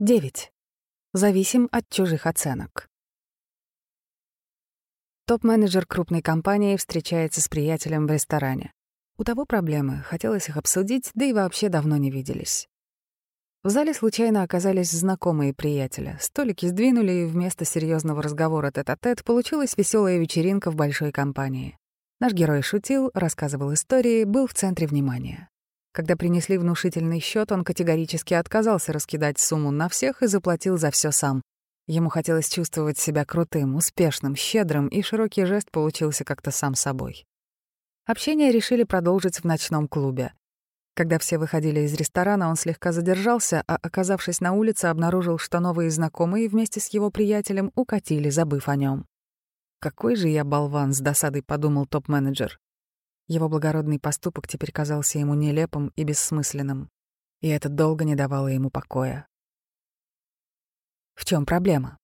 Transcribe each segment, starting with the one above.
9. Зависим от чужих оценок. Топ-менеджер крупной компании встречается с приятелем в ресторане. У того проблемы, хотелось их обсудить, да и вообще давно не виделись. В зале случайно оказались знакомые приятеля. Столики сдвинули, и вместо серьезного разговора тет-а-тет -тет получилась веселая вечеринка в большой компании. Наш герой шутил, рассказывал истории, был в центре внимания. Когда принесли внушительный счет, он категорически отказался раскидать сумму на всех и заплатил за все сам. Ему хотелось чувствовать себя крутым, успешным, щедрым, и широкий жест получился как-то сам собой. Общение решили продолжить в ночном клубе. Когда все выходили из ресторана, он слегка задержался, а, оказавшись на улице, обнаружил, что новые знакомые вместе с его приятелем укатили, забыв о нем. «Какой же я болван!» — с досадой подумал топ-менеджер. Его благородный поступок теперь казался ему нелепым и бессмысленным, и это долго не давало ему покоя. В чем проблема?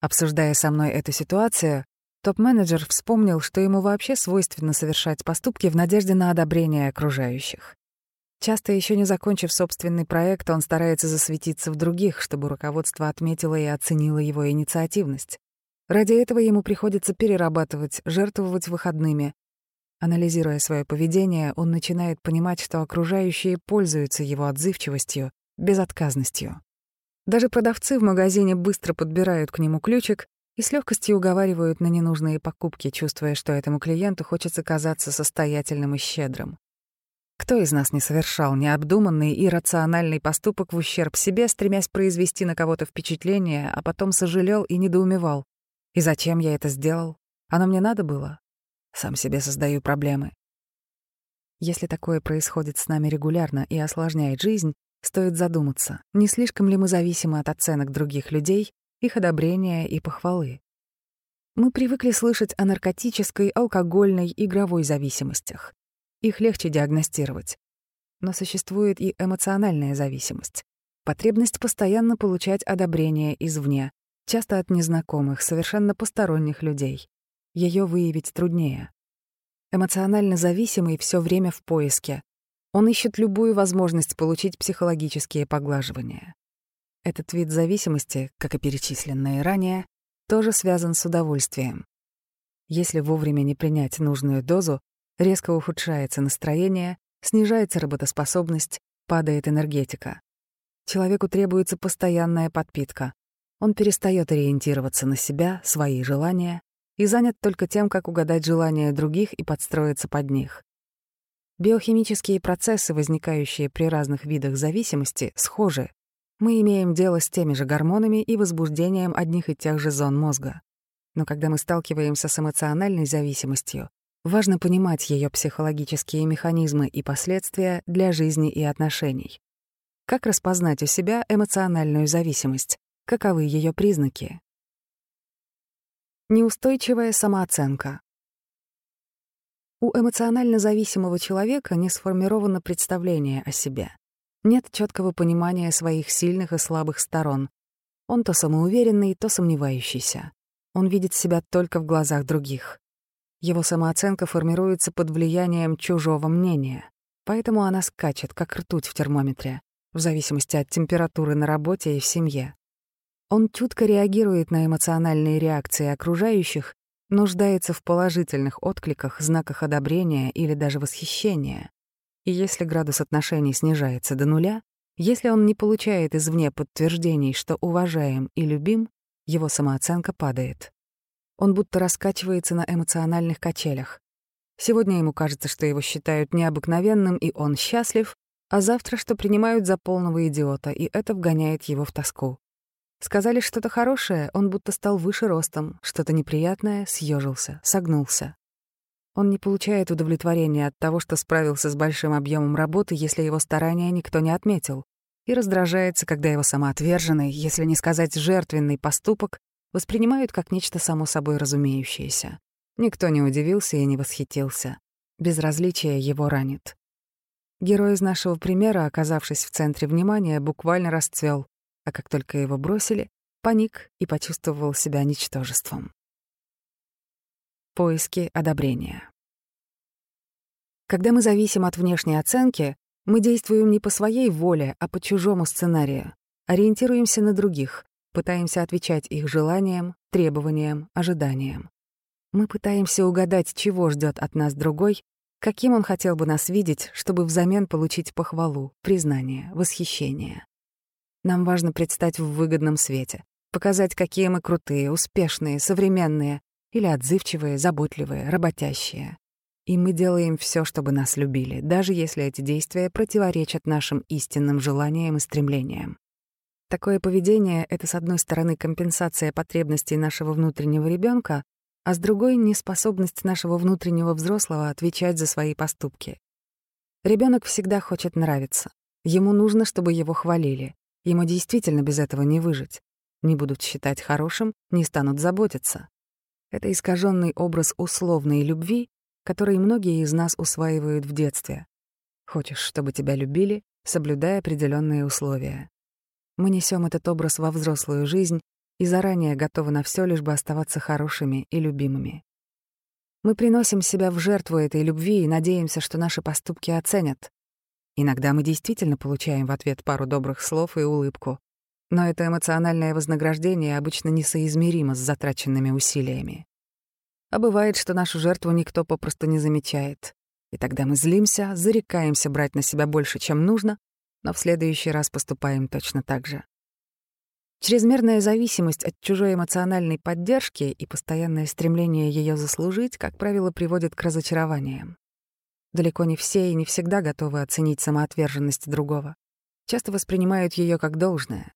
Обсуждая со мной эту ситуацию, топ-менеджер вспомнил, что ему вообще свойственно совершать поступки в надежде на одобрение окружающих. Часто, еще не закончив собственный проект, он старается засветиться в других, чтобы руководство отметило и оценило его инициативность. Ради этого ему приходится перерабатывать, жертвовать выходными. Анализируя свое поведение, он начинает понимать, что окружающие пользуются его отзывчивостью, безотказностью. Даже продавцы в магазине быстро подбирают к нему ключик и с легкостью уговаривают на ненужные покупки, чувствуя, что этому клиенту хочется казаться состоятельным и щедрым. Кто из нас не совершал необдуманный и рациональный поступок в ущерб себе, стремясь произвести на кого-то впечатление, а потом сожалел и недоумевал? И зачем я это сделал? Оно мне надо было? Сам себе создаю проблемы. Если такое происходит с нами регулярно и осложняет жизнь, стоит задуматься, не слишком ли мы зависимы от оценок других людей, их одобрения и похвалы. Мы привыкли слышать о наркотической, алкогольной, игровой зависимостях. Их легче диагностировать. Но существует и эмоциональная зависимость. Потребность постоянно получать одобрение извне, часто от незнакомых, совершенно посторонних людей. Ее выявить труднее. Эмоционально зависимый все время в поиске. Он ищет любую возможность получить психологические поглаживания. Этот вид зависимости, как и перечисленные ранее, тоже связан с удовольствием. Если вовремя не принять нужную дозу, резко ухудшается настроение, снижается работоспособность, падает энергетика. Человеку требуется постоянная подпитка, он перестает ориентироваться на себя, свои желания и занят только тем, как угадать желания других и подстроиться под них. Биохимические процессы, возникающие при разных видах зависимости, схожи. Мы имеем дело с теми же гормонами и возбуждением одних и тех же зон мозга. Но когда мы сталкиваемся с эмоциональной зависимостью, важно понимать ее психологические механизмы и последствия для жизни и отношений. Как распознать у себя эмоциональную зависимость? Каковы ее признаки? Неустойчивая самооценка. У эмоционально зависимого человека не сформировано представление о себе. Нет четкого понимания своих сильных и слабых сторон. Он то самоуверенный, то сомневающийся. Он видит себя только в глазах других. Его самооценка формируется под влиянием чужого мнения, поэтому она скачет, как ртуть в термометре, в зависимости от температуры на работе и в семье. Он чутко реагирует на эмоциональные реакции окружающих, нуждается в положительных откликах, знаках одобрения или даже восхищения. И если градус отношений снижается до нуля, если он не получает извне подтверждений, что уважаем и любим, его самооценка падает. Он будто раскачивается на эмоциональных качелях. Сегодня ему кажется, что его считают необыкновенным, и он счастлив, а завтра, что принимают за полного идиота, и это вгоняет его в тоску. Сказали что-то хорошее, он будто стал выше ростом, что-то неприятное — съежился, согнулся. Он не получает удовлетворения от того, что справился с большим объемом работы, если его старания никто не отметил, и раздражается, когда его самоотверженный, если не сказать жертвенный поступок, воспринимают как нечто само собой разумеющееся. Никто не удивился и не восхитился. Безразличие его ранит. Герой из нашего примера, оказавшись в центре внимания, буквально расцвел а как только его бросили, паник и почувствовал себя ничтожеством. Поиски одобрения. Когда мы зависим от внешней оценки, Мы действуем не по своей воле, а по чужому сценарию. Ориентируемся на других, пытаемся отвечать их желаниям, требованиям, ожиданиям. Мы пытаемся угадать, чего ждет от нас другой, каким он хотел бы нас видеть, чтобы взамен получить похвалу, признание, восхищение. Нам важно предстать в выгодном свете, показать, какие мы крутые, успешные, современные или отзывчивые, заботливые, работящие. И мы делаем все, чтобы нас любили, даже если эти действия противоречат нашим истинным желаниям и стремлениям. Такое поведение — это, с одной стороны, компенсация потребностей нашего внутреннего ребенка, а с другой — неспособность нашего внутреннего взрослого отвечать за свои поступки. Ребенок всегда хочет нравиться. Ему нужно, чтобы его хвалили. Ему действительно без этого не выжить. Не будут считать хорошим, не станут заботиться. Это искаженный образ условной любви, который многие из нас усваивают в детстве. Хочешь, чтобы тебя любили, соблюдай определенные условия. Мы несем этот образ во взрослую жизнь и заранее готовы на все, лишь бы оставаться хорошими и любимыми. Мы приносим себя в жертву этой любви и надеемся, что наши поступки оценят. Иногда мы действительно получаем в ответ пару добрых слов и улыбку, но это эмоциональное вознаграждение обычно несоизмеримо с затраченными усилиями. А бывает, что нашу жертву никто попросту не замечает. И тогда мы злимся, зарекаемся брать на себя больше, чем нужно, но в следующий раз поступаем точно так же. Чрезмерная зависимость от чужой эмоциональной поддержки и постоянное стремление ее заслужить, как правило, приводит к разочарованиям. Далеко не все и не всегда готовы оценить самоотверженность другого. Часто воспринимают ее как должное.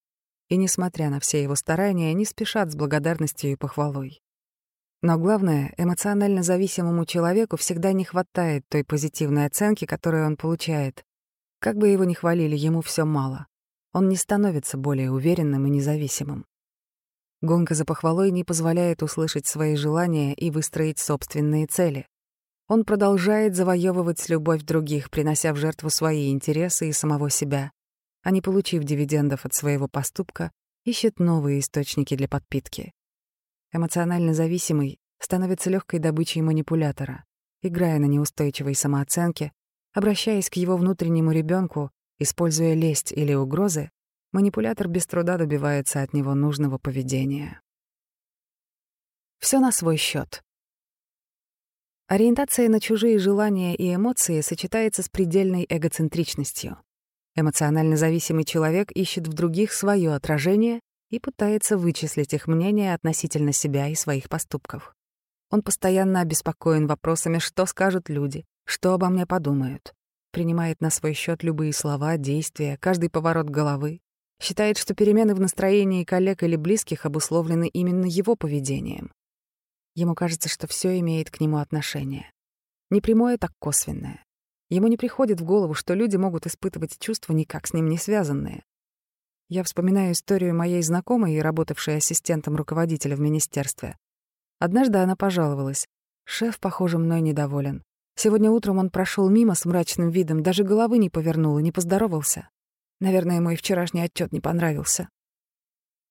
И, несмотря на все его старания, не спешат с благодарностью и похвалой. Но главное, эмоционально зависимому человеку всегда не хватает той позитивной оценки, которую он получает. Как бы его ни хвалили, ему все мало. Он не становится более уверенным и независимым. Гонка за похвалой не позволяет услышать свои желания и выстроить собственные цели. Он продолжает завоевывать любовь других, принося в жертву свои интересы и самого себя, а не получив дивидендов от своего поступка, ищет новые источники для подпитки. Эмоционально зависимый становится легкой добычей манипулятора, играя на неустойчивой самооценке, обращаясь к его внутреннему ребенку, используя лесть или угрозы, манипулятор без труда добивается от него нужного поведения. Все на свой счет. Ориентация на чужие желания и эмоции сочетается с предельной эгоцентричностью. Эмоционально зависимый человек ищет в других свое отражение и пытается вычислить их мнение относительно себя и своих поступков. Он постоянно обеспокоен вопросами, что скажут люди, что обо мне подумают. Принимает на свой счет любые слова, действия, каждый поворот головы. Считает, что перемены в настроении коллег или близких обусловлены именно его поведением. Ему кажется, что все имеет к нему отношение. Не прямое, так косвенное. Ему не приходит в голову, что люди могут испытывать чувства, никак с ним не связанные. Я вспоминаю историю моей знакомой, работавшей ассистентом руководителя в министерстве. Однажды она пожаловалась. «Шеф, похоже, мной недоволен. Сегодня утром он прошел мимо с мрачным видом, даже головы не повернул и не поздоровался. Наверное, мой вчерашний отчет не понравился».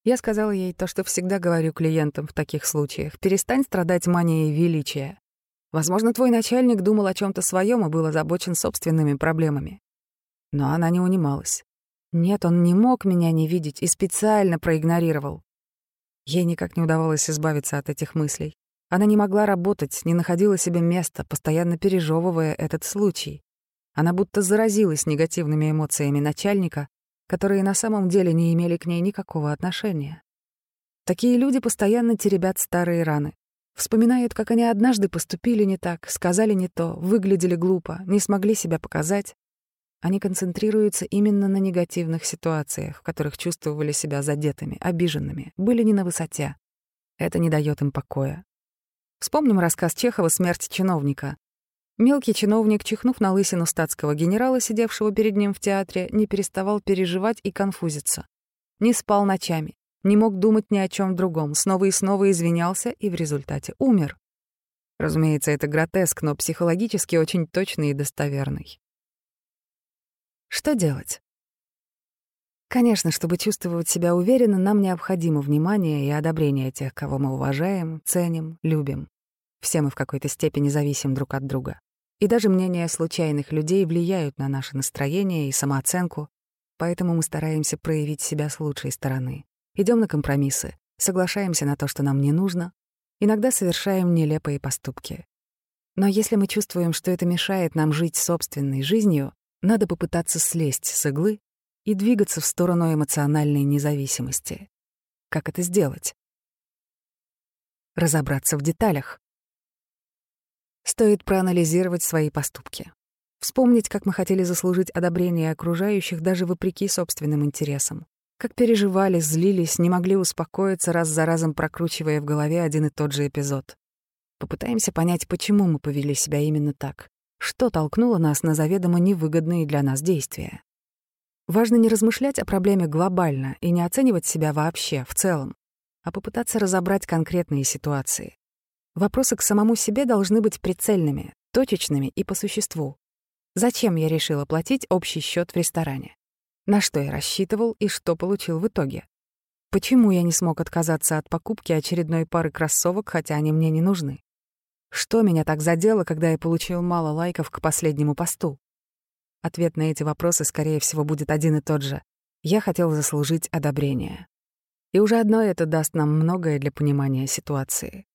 Я сказала ей то, что всегда говорю клиентам в таких случаях. «Перестань страдать манией величия. Возможно, твой начальник думал о чем то своем и был озабочен собственными проблемами». Но она не унималась. Нет, он не мог меня не видеть и специально проигнорировал. Ей никак не удавалось избавиться от этих мыслей. Она не могла работать, не находила себе места, постоянно пережевывая этот случай. Она будто заразилась негативными эмоциями начальника, которые на самом деле не имели к ней никакого отношения. Такие люди постоянно теребят старые раны. Вспоминают, как они однажды поступили не так, сказали не то, выглядели глупо, не смогли себя показать, они концентрируются именно на негативных ситуациях, в которых чувствовали себя задетыми, обиженными, были не на высоте. Это не дает им покоя. Вспомним рассказ Чехова «Смерть чиновника». Мелкий чиновник, чихнув на лысину статского генерала, сидевшего перед ним в театре, не переставал переживать и конфузиться. Не спал ночами, не мог думать ни о чем другом, снова и снова извинялся и в результате умер. Разумеется, это гротеск, но психологически очень точный и достоверный. Что делать? Конечно, чтобы чувствовать себя уверенно, нам необходимо внимание и одобрение тех, кого мы уважаем, ценим, любим. Все мы в какой-то степени зависим друг от друга. И даже мнения случайных людей влияют на наше настроение и самооценку, поэтому мы стараемся проявить себя с лучшей стороны. Идем на компромиссы, соглашаемся на то, что нам не нужно, иногда совершаем нелепые поступки. Но если мы чувствуем, что это мешает нам жить собственной жизнью, надо попытаться слезть с иглы и двигаться в сторону эмоциональной независимости. Как это сделать? Разобраться в деталях. Стоит проанализировать свои поступки. Вспомнить, как мы хотели заслужить одобрение окружающих даже вопреки собственным интересам. Как переживали, злились, не могли успокоиться, раз за разом прокручивая в голове один и тот же эпизод. Попытаемся понять, почему мы повели себя именно так. Что толкнуло нас на заведомо невыгодные для нас действия. Важно не размышлять о проблеме глобально и не оценивать себя вообще, в целом, а попытаться разобрать конкретные ситуации. Вопросы к самому себе должны быть прицельными, точечными и по существу. Зачем я решила платить общий счет в ресторане? На что я рассчитывал и что получил в итоге? Почему я не смог отказаться от покупки очередной пары кроссовок, хотя они мне не нужны? Что меня так задело, когда я получил мало лайков к последнему посту? Ответ на эти вопросы, скорее всего, будет один и тот же. Я хотел заслужить одобрение. И уже одно это даст нам многое для понимания ситуации.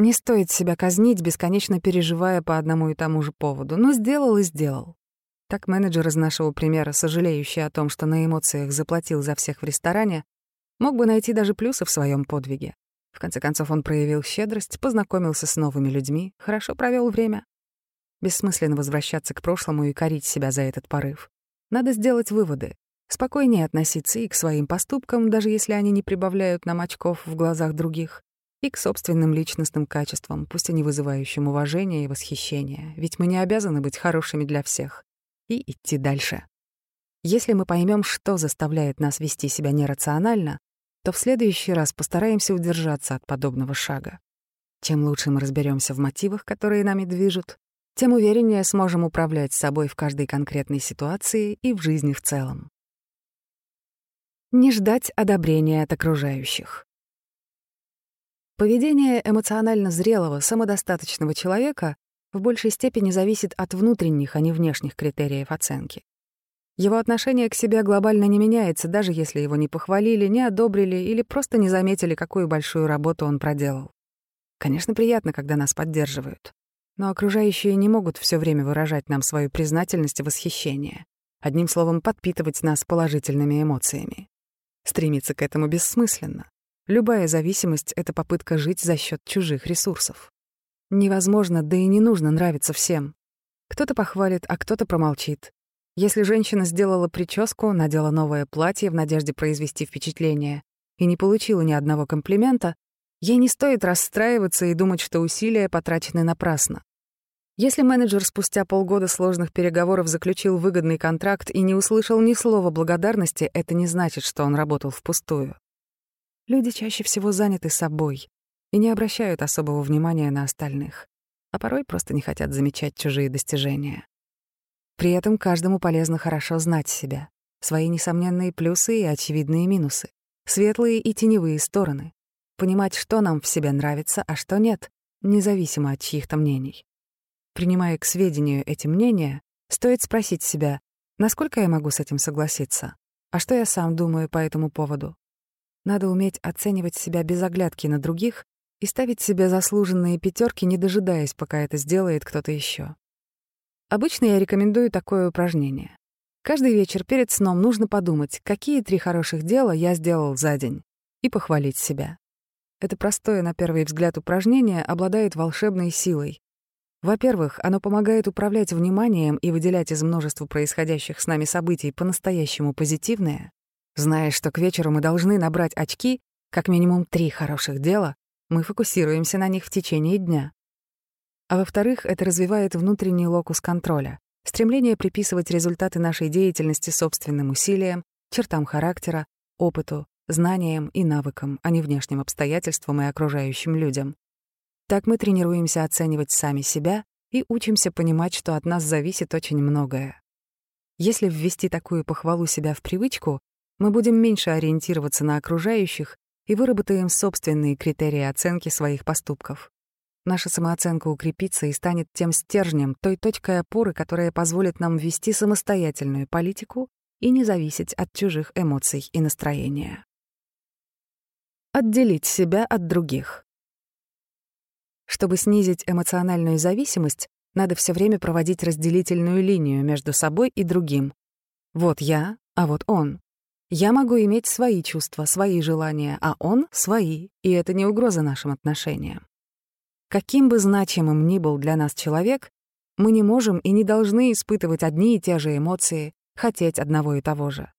Не стоит себя казнить, бесконечно переживая по одному и тому же поводу. Но сделал и сделал. Так менеджер из нашего примера, сожалеющий о том, что на эмоциях заплатил за всех в ресторане, мог бы найти даже плюсы в своем подвиге. В конце концов, он проявил щедрость, познакомился с новыми людьми, хорошо провел время. Бессмысленно возвращаться к прошлому и корить себя за этот порыв. Надо сделать выводы. Спокойнее относиться и к своим поступкам, даже если они не прибавляют нам очков в глазах других, и к собственным личностным качествам, пусть и не вызывающим уважения и восхищения, ведь мы не обязаны быть хорошими для всех, и идти дальше. Если мы поймем, что заставляет нас вести себя нерационально, то в следующий раз постараемся удержаться от подобного шага. Чем лучше мы разберемся в мотивах, которые нами движут, тем увереннее сможем управлять собой в каждой конкретной ситуации и в жизни в целом. Не ждать одобрения от окружающих. Поведение эмоционально зрелого, самодостаточного человека в большей степени зависит от внутренних, а не внешних критериев оценки. Его отношение к себе глобально не меняется, даже если его не похвалили, не одобрили или просто не заметили, какую большую работу он проделал. Конечно, приятно, когда нас поддерживают. Но окружающие не могут все время выражать нам свою признательность и восхищение. Одним словом, подпитывать нас положительными эмоциями. Стремиться к этому бессмысленно. Любая зависимость — это попытка жить за счет чужих ресурсов. Невозможно, да и не нужно нравиться всем. Кто-то похвалит, а кто-то промолчит. Если женщина сделала прическу, надела новое платье в надежде произвести впечатление и не получила ни одного комплимента, ей не стоит расстраиваться и думать, что усилия потрачены напрасно. Если менеджер спустя полгода сложных переговоров заключил выгодный контракт и не услышал ни слова благодарности, это не значит, что он работал впустую. Люди чаще всего заняты собой и не обращают особого внимания на остальных, а порой просто не хотят замечать чужие достижения. При этом каждому полезно хорошо знать себя, свои несомненные плюсы и очевидные минусы, светлые и теневые стороны, понимать, что нам в себе нравится, а что нет, независимо от чьих-то мнений. Принимая к сведению эти мнения, стоит спросить себя, насколько я могу с этим согласиться, а что я сам думаю по этому поводу, надо уметь оценивать себя без оглядки на других и ставить себе заслуженные пятерки, не дожидаясь, пока это сделает кто-то еще. Обычно я рекомендую такое упражнение. Каждый вечер перед сном нужно подумать, какие три хороших дела я сделал за день, и похвалить себя. Это простое, на первый взгляд, упражнение обладает волшебной силой. Во-первых, оно помогает управлять вниманием и выделять из множества происходящих с нами событий по-настоящему позитивное, Зная, что к вечеру мы должны набрать очки, как минимум три хороших дела, мы фокусируемся на них в течение дня. А во-вторых, это развивает внутренний локус контроля, стремление приписывать результаты нашей деятельности собственным усилиям, чертам характера, опыту, знаниям и навыкам, а не внешним обстоятельствам и окружающим людям. Так мы тренируемся оценивать сами себя и учимся понимать, что от нас зависит очень многое. Если ввести такую похвалу себя в привычку, мы будем меньше ориентироваться на окружающих и выработаем собственные критерии оценки своих поступков. наша самооценка укрепится и станет тем стержнем, той точкой опоры, которая позволит нам вести самостоятельную политику и не зависеть от чужих эмоций и настроения. Отделить себя от других. Чтобы снизить эмоциональную зависимость, надо все время проводить разделительную линию между собой и другим. Вот я, а вот он. Я могу иметь свои чувства, свои желания, а он — свои, и это не угроза нашим отношениям. Каким бы значимым ни был для нас человек, мы не можем и не должны испытывать одни и те же эмоции, хотеть одного и того же.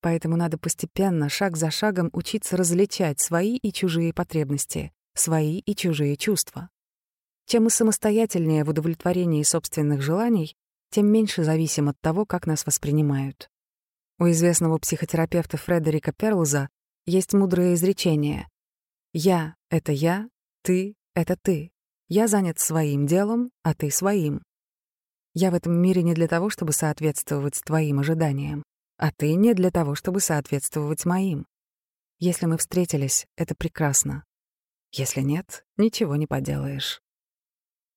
Поэтому надо постепенно, шаг за шагом учиться различать свои и чужие потребности, свои и чужие чувства. Чем мы самостоятельнее в удовлетворении собственных желаний, тем меньше зависим от того, как нас воспринимают. У известного психотерапевта Фредерика Перлза есть мудрое изречение «Я — это я, ты — это ты. Я занят своим делом, а ты — своим. Я в этом мире не для того, чтобы соответствовать твоим ожиданиям, а ты не для того, чтобы соответствовать моим. Если мы встретились, это прекрасно. Если нет, ничего не поделаешь.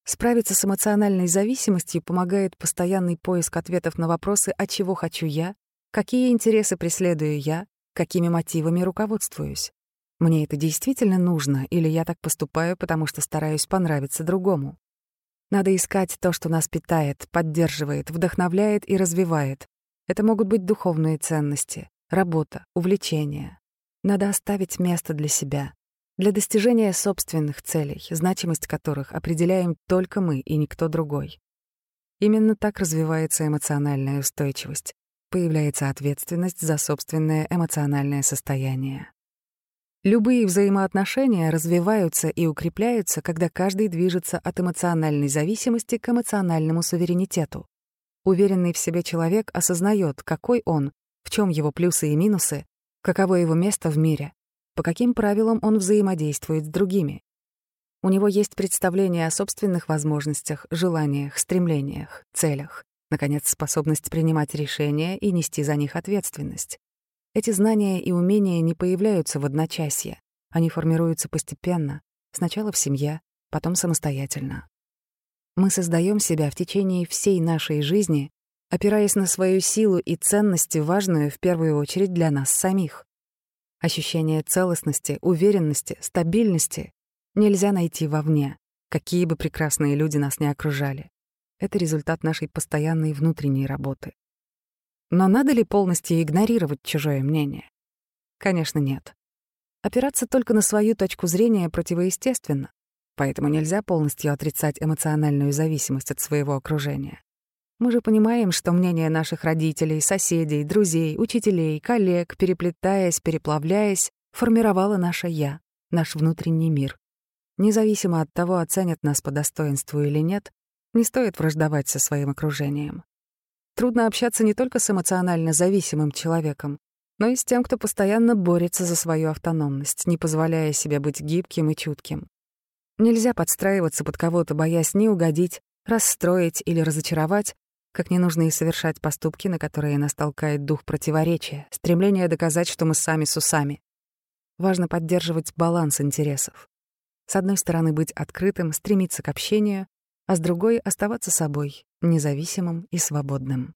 Справиться с эмоциональной зависимостью помогает постоянный поиск ответов на вопросы «А чего хочу я?», «Какие интересы преследую я?», «Какими мотивами руководствуюсь?». Мне это действительно нужно, или я так поступаю, потому что стараюсь понравиться другому? Надо искать то, что нас питает, поддерживает, вдохновляет и развивает. Это могут быть духовные ценности, работа, увлечения. Надо оставить место для себя, для достижения собственных целей, значимость которых определяем только мы и никто другой. Именно так развивается эмоциональная устойчивость, появляется ответственность за собственное эмоциональное состояние. Любые взаимоотношения развиваются и укрепляются, когда каждый движется от эмоциональной зависимости к эмоциональному суверенитету. Уверенный в себе человек осознает, какой он, в чем его плюсы и минусы, каково его место в мире, по каким правилам он взаимодействует с другими. У него есть представление о собственных возможностях, желаниях, стремлениях, целях, наконец, способность принимать решения и нести за них ответственность. Эти знания и умения не появляются в одночасье. Они формируются постепенно, сначала в семье, потом самостоятельно. Мы создаем себя в течение всей нашей жизни, опираясь на свою силу и ценности, важную в первую очередь для нас самих. Ощущение целостности, уверенности, стабильности нельзя найти вовне, какие бы прекрасные люди нас не окружали. Это результат нашей постоянной внутренней работы. Но надо ли полностью игнорировать чужое мнение? Конечно, нет. Опираться только на свою точку зрения противоестественно, поэтому нельзя полностью отрицать эмоциональную зависимость от своего окружения. Мы же понимаем, что мнение наших родителей, соседей, друзей, учителей, коллег, переплетаясь, переплавляясь, формировало наше «я», наш внутренний мир. Независимо от того, оценят нас по достоинству или нет, не стоит враждовать со своим окружением. Трудно общаться не только с эмоционально зависимым человеком, но и с тем, кто постоянно борется за свою автономность, не позволяя себе быть гибким и чутким. Нельзя подстраиваться под кого-то, боясь не угодить, расстроить или разочаровать, как не нужно и совершать поступки, на которые нас толкает дух противоречия, стремление доказать, что мы сами с усами. Важно поддерживать баланс интересов. С одной стороны, быть открытым, стремиться к общению, а с другой — оставаться собой, независимым и свободным.